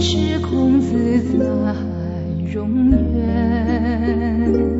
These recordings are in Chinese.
是孔子在中原。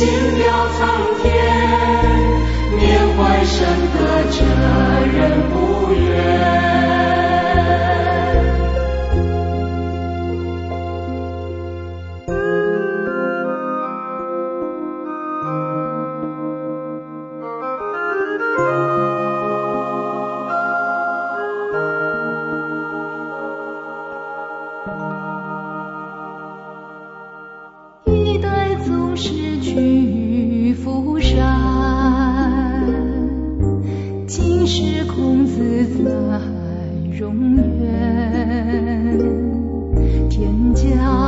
心表苍天，缅怀圣德者。今世孔子在中原，天骄。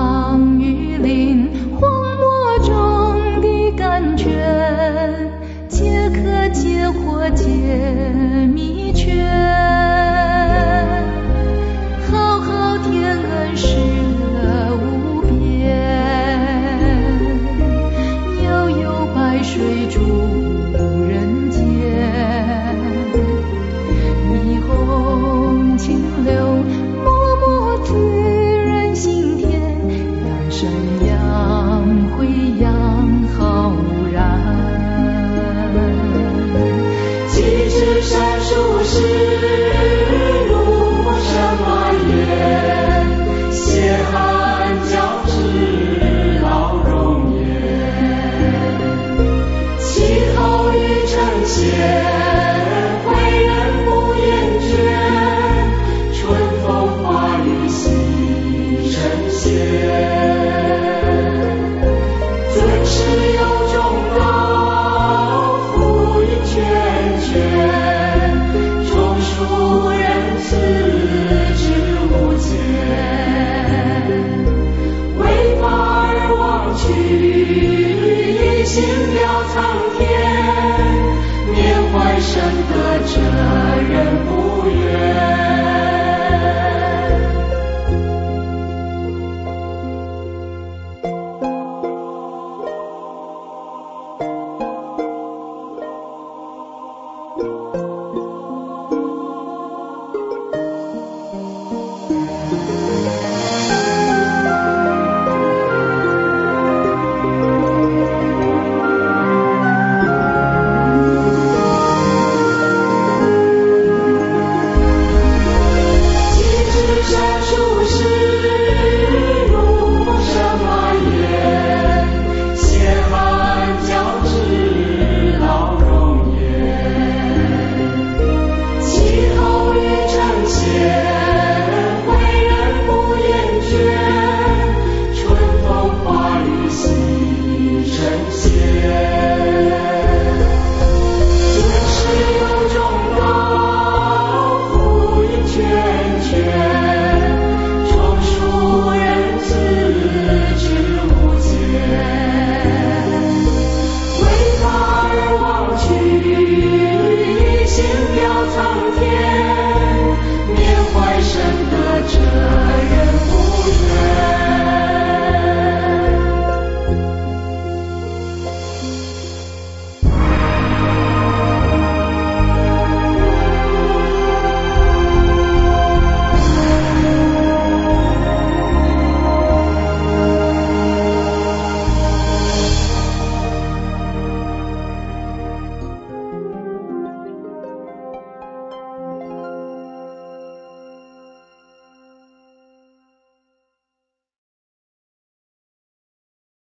一缕一苍天，缅怀圣德，哲人不远。